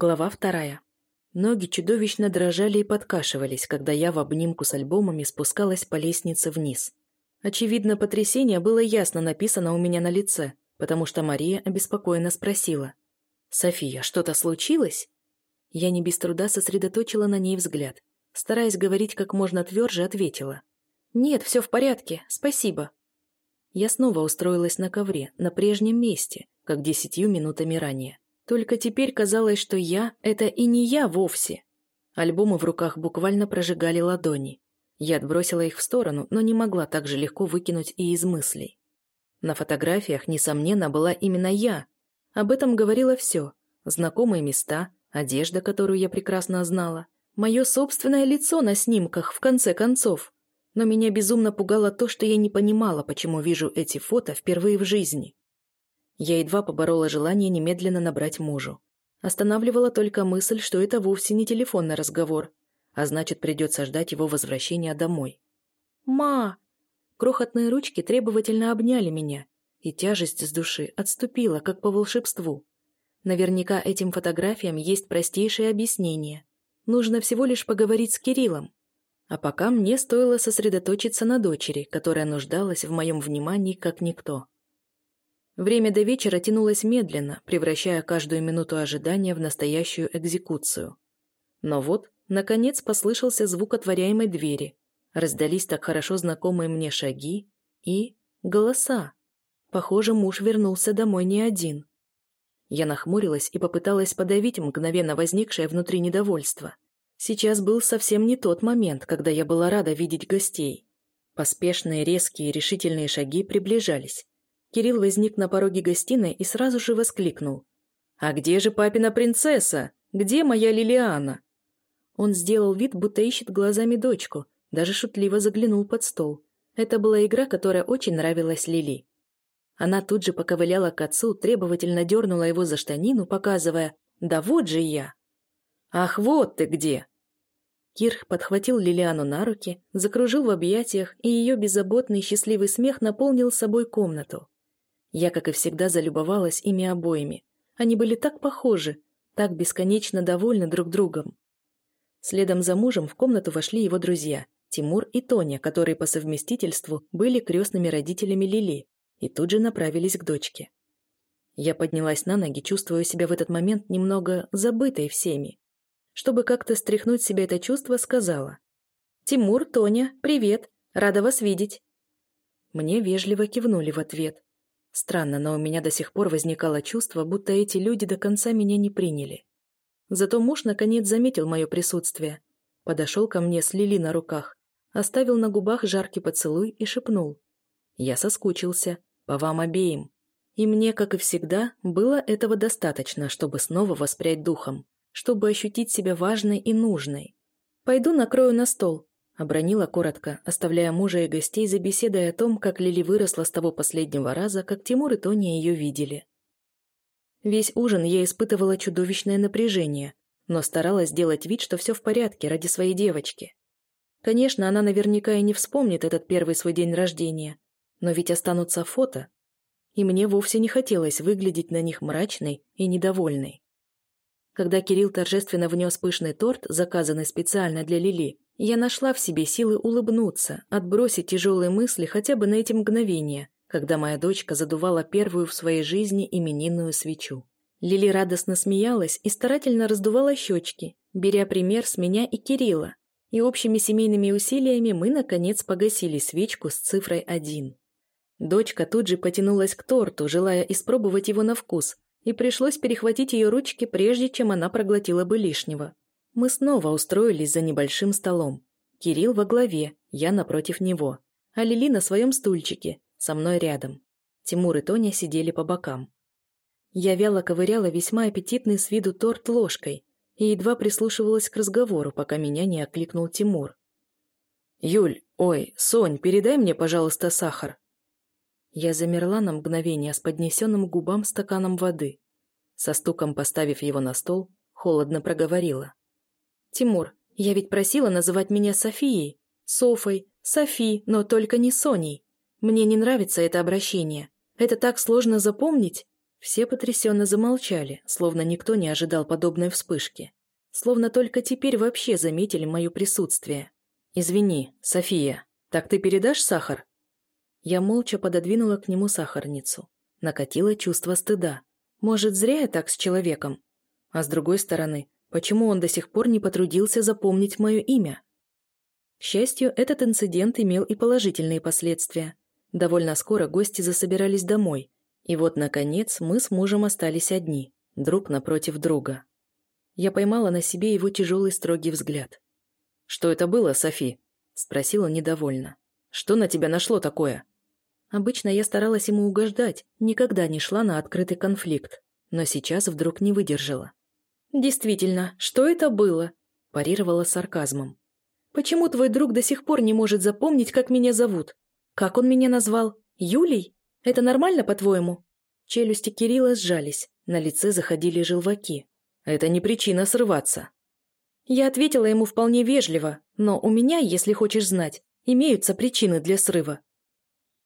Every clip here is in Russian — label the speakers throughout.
Speaker 1: Глава вторая. Ноги чудовищно дрожали и подкашивались, когда я в обнимку с альбомами спускалась по лестнице вниз. Очевидно, потрясение было ясно написано у меня на лице, потому что Мария обеспокоенно спросила. «София, что-то случилось?» Я не без труда сосредоточила на ней взгляд. Стараясь говорить как можно тверже, ответила. «Нет, все в порядке, спасибо». Я снова устроилась на ковре, на прежнем месте, как десятью минутами ранее. Только теперь казалось, что я — это и не я вовсе. Альбомы в руках буквально прожигали ладони. Я отбросила их в сторону, но не могла так же легко выкинуть и из мыслей. На фотографиях, несомненно, была именно я. Об этом говорило все. Знакомые места, одежда, которую я прекрасно знала, мое собственное лицо на снимках, в конце концов. Но меня безумно пугало то, что я не понимала, почему вижу эти фото впервые в жизни. Я едва поборола желание немедленно набрать мужу. Останавливала только мысль, что это вовсе не телефонный разговор, а значит, придется ждать его возвращения домой. «Ма!» Крохотные ручки требовательно обняли меня, и тяжесть с души отступила, как по волшебству. Наверняка этим фотографиям есть простейшее объяснение. Нужно всего лишь поговорить с Кириллом. А пока мне стоило сосредоточиться на дочери, которая нуждалась в моем внимании как никто. Время до вечера тянулось медленно, превращая каждую минуту ожидания в настоящую экзекуцию. Но вот, наконец, послышался звук отворяемой двери. Раздались так хорошо знакомые мне шаги и... голоса. Похоже, муж вернулся домой не один. Я нахмурилась и попыталась подавить мгновенно возникшее внутри недовольство. Сейчас был совсем не тот момент, когда я была рада видеть гостей. Поспешные, резкие, решительные шаги приближались. Кирилл возник на пороге гостиной и сразу же воскликнул. «А где же папина принцесса? Где моя Лилиана?» Он сделал вид, будто ищет глазами дочку, даже шутливо заглянул под стол. Это была игра, которая очень нравилась Лили. Она тут же поковыляла к отцу, требовательно дернула его за штанину, показывая «Да вот же я!» «Ах, вот ты где!» Кирх подхватил Лилиану на руки, закружил в объятиях, и ее беззаботный счастливый смех наполнил собой комнату. Я, как и всегда, залюбовалась ими обоими. Они были так похожи, так бесконечно довольны друг другом. Следом за мужем в комнату вошли его друзья, Тимур и Тоня, которые по совместительству были крестными родителями Лили, и тут же направились к дочке. Я поднялась на ноги, чувствуя себя в этот момент немного забытой всеми. Чтобы как-то стряхнуть себе это чувство, сказала. «Тимур, Тоня, привет! Рада вас видеть!» Мне вежливо кивнули в ответ. Странно, но у меня до сих пор возникало чувство, будто эти люди до конца меня не приняли. Зато муж наконец заметил мое присутствие. Подошел ко мне с Лили на руках, оставил на губах жаркий поцелуй и шепнул. Я соскучился. По вам обеим. И мне, как и всегда, было этого достаточно, чтобы снова воспрять духом, чтобы ощутить себя важной и нужной. «Пойду накрою на стол», Обронила коротко, оставляя мужа и гостей за беседой о том, как Лили выросла с того последнего раза, как Тимур и Тоня ее видели. Весь ужин я испытывала чудовищное напряжение, но старалась сделать вид, что все в порядке ради своей девочки. Конечно, она наверняка и не вспомнит этот первый свой день рождения, но ведь останутся фото, и мне вовсе не хотелось выглядеть на них мрачной и недовольной. Когда Кирилл торжественно внес пышный торт, заказанный специально для Лили, я нашла в себе силы улыбнуться, отбросить тяжелые мысли хотя бы на эти мгновения, когда моя дочка задувала первую в своей жизни именинную свечу. Лили радостно смеялась и старательно раздувала щечки, беря пример с меня и Кирилла, и общими семейными усилиями мы, наконец, погасили свечку с цифрой один. Дочка тут же потянулась к торту, желая испробовать его на вкус, и пришлось перехватить ее ручки, прежде чем она проглотила бы лишнего. Мы снова устроились за небольшим столом. Кирилл во главе, я напротив него. А Лили на своем стульчике, со мной рядом. Тимур и Тоня сидели по бокам. Я вяло ковыряла весьма аппетитный с виду торт ложкой и едва прислушивалась к разговору, пока меня не окликнул Тимур. «Юль, ой, Сонь, передай мне, пожалуйста, сахар». Я замерла на мгновение с поднесенным к губам стаканом воды. Со стуком поставив его на стол, холодно проговорила. «Тимур, я ведь просила называть меня Софией, Софой, Софи, но только не Соней. Мне не нравится это обращение. Это так сложно запомнить. Все потрясенно замолчали, словно никто не ожидал подобной вспышки. Словно только теперь вообще заметили мое присутствие. «Извини, София, так ты передашь сахар?» Я молча пододвинула к нему сахарницу. Накатило чувство стыда. Может, зря я так с человеком? А с другой стороны, почему он до сих пор не потрудился запомнить мое имя? К счастью, этот инцидент имел и положительные последствия. Довольно скоро гости засобирались домой, и вот, наконец, мы с мужем остались одни, друг напротив друга. Я поймала на себе его тяжелый строгий взгляд. «Что это было, Софи?» – спросила недовольно. «Что на тебя нашло такое?» Обычно я старалась ему угождать, никогда не шла на открытый конфликт, но сейчас вдруг не выдержала. «Действительно, что это было?» – парировала сарказмом. «Почему твой друг до сих пор не может запомнить, как меня зовут? Как он меня назвал? Юлей? Это нормально, по-твоему?» Челюсти Кирилла сжались, на лице заходили желваки. «Это не причина срываться». Я ответила ему вполне вежливо, но у меня, если хочешь знать, имеются причины для срыва.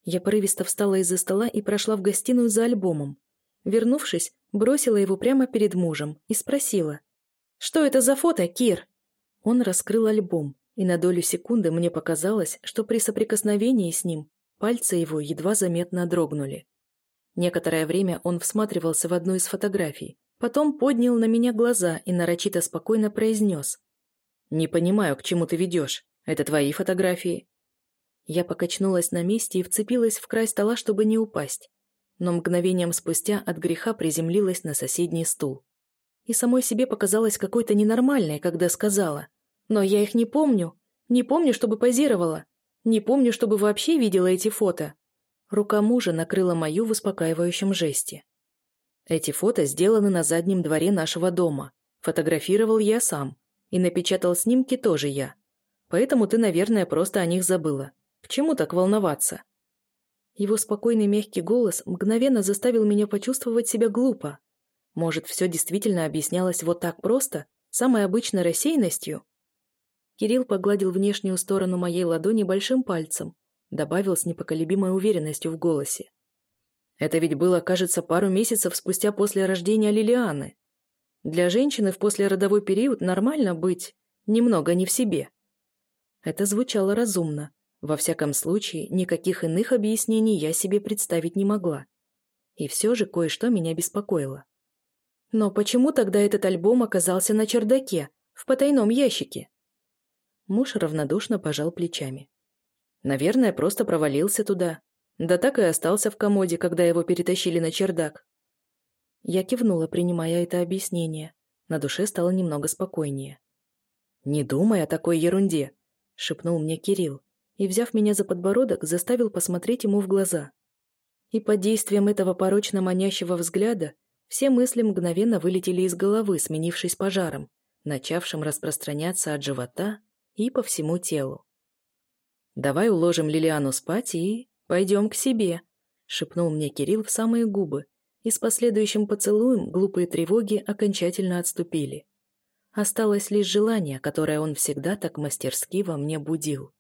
Speaker 1: Я порывисто встала из-за стола и прошла в гостиную за альбомом. Вернувшись, бросила его прямо перед мужем и спросила. «Что это за фото, Кир?» Он раскрыл альбом, и на долю секунды мне показалось, что при соприкосновении с ним пальцы его едва заметно дрогнули. Некоторое время он всматривался в одну из фотографий, потом поднял на меня глаза и нарочито спокойно произнес. «Не понимаю, к чему ты ведешь. Это твои фотографии. Я покачнулась на месте и вцепилась в край стола, чтобы не упасть. Но мгновением спустя от греха приземлилась на соседний стул. И самой себе показалось какой-то ненормальной, когда сказала. «Но я их не помню. Не помню, чтобы позировала. Не помню, чтобы вообще видела эти фото». Рука мужа накрыла мою в успокаивающем жесте. Эти фото сделаны на заднем дворе нашего дома. Фотографировал я сам. И напечатал снимки тоже я. Поэтому ты, наверное, просто о них забыла. К чему так волноваться? Его спокойный мягкий голос мгновенно заставил меня почувствовать себя глупо. Может, все действительно объяснялось вот так просто, самой обычной рассеянностью? Кирилл погладил внешнюю сторону моей ладони большим пальцем, добавил с непоколебимой уверенностью в голосе. Это ведь было, кажется, пару месяцев спустя после рождения Лилианы. Для женщины в послеродовой период нормально быть немного не в себе. Это звучало разумно, во всяком случае, никаких иных объяснений я себе представить не могла. И все же кое-что меня беспокоило. Но почему тогда этот альбом оказался на чердаке, в потайном ящике? Муж равнодушно пожал плечами. Наверное, просто провалился туда. Да так и остался в комоде, когда его перетащили на чердак. Я кивнула, принимая это объяснение. На душе стало немного спокойнее. «Не думай о такой ерунде», — шепнул мне Кирилл и, взяв меня за подбородок, заставил посмотреть ему в глаза. И под действием этого порочно манящего взгляда все мысли мгновенно вылетели из головы, сменившись пожаром, начавшим распространяться от живота и по всему телу. «Давай уложим Лилиану спать и пойдем к себе», — шепнул мне Кирилл в самые губы, и с последующим поцелуем глупые тревоги окончательно отступили. Осталось лишь желание, которое он всегда так мастерски во мне будил.